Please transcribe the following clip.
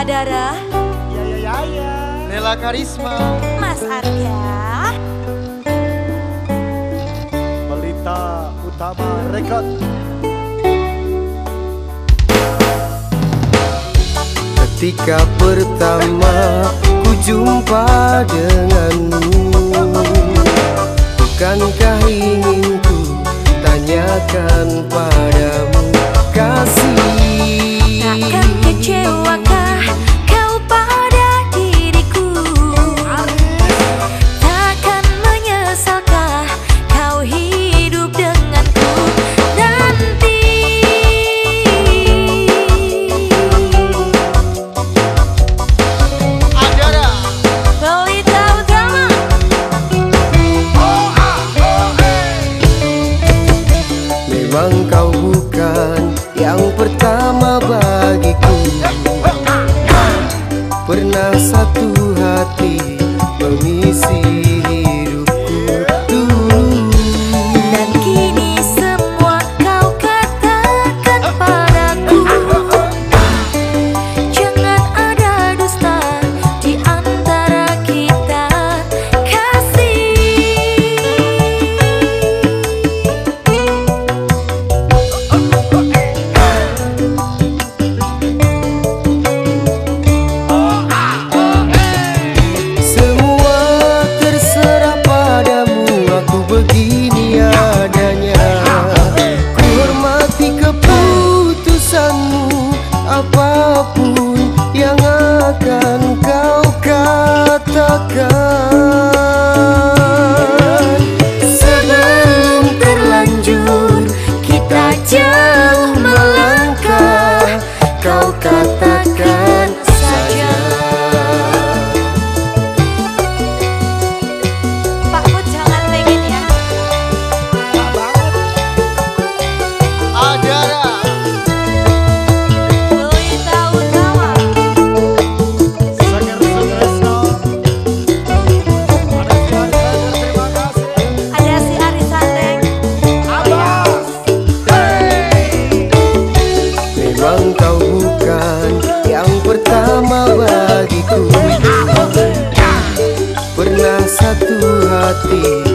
Adara Ya ya ya ya. Nela Karisma. Mas Arya. Pelita Utama Record. Ketika pertama ku jumpa denganmu Bukankah ingin ku tanyakan padamu kasih Memang kau bukan yang pertama bagiku. Pernah satu hati mengisi bukan yang pertama bagiku. Pernah satu hati